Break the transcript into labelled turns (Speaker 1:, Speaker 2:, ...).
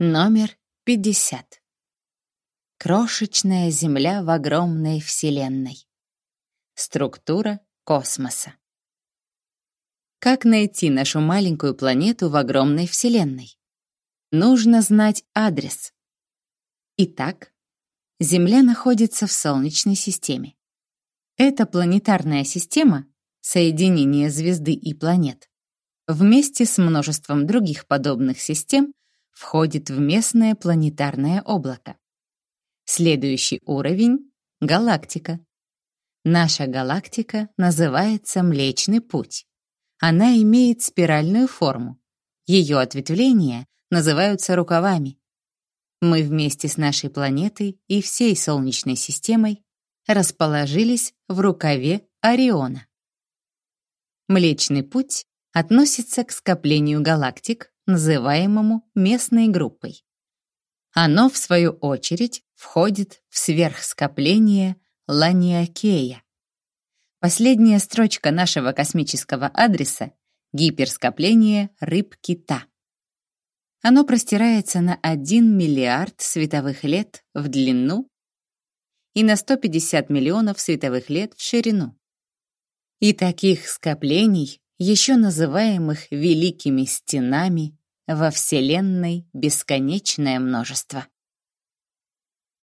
Speaker 1: Номер 50. Крошечная Земля в огромной Вселенной. Структура космоса. Как найти нашу маленькую планету в огромной Вселенной? Нужно знать адрес. Итак, Земля находится в Солнечной системе. Эта планетарная система — соединение звезды и планет. Вместе с множеством других подобных систем входит в местное планетарное облако. Следующий уровень — галактика. Наша галактика называется Млечный Путь. Она имеет спиральную форму. Ее ответвления называются рукавами. Мы вместе с нашей планетой и всей Солнечной системой расположились в рукаве Ориона. Млечный Путь относится к скоплению галактик, называемому местной группой. Оно, в свою очередь, входит в сверхскопление Ланиакея. Последняя строчка нашего космического адреса — гиперскопление рыб-кита. Оно простирается на 1 миллиард световых лет в длину и на 150 миллионов световых лет в ширину. И таких скоплений, еще называемых Великими Стенами, во Вселенной бесконечное множество.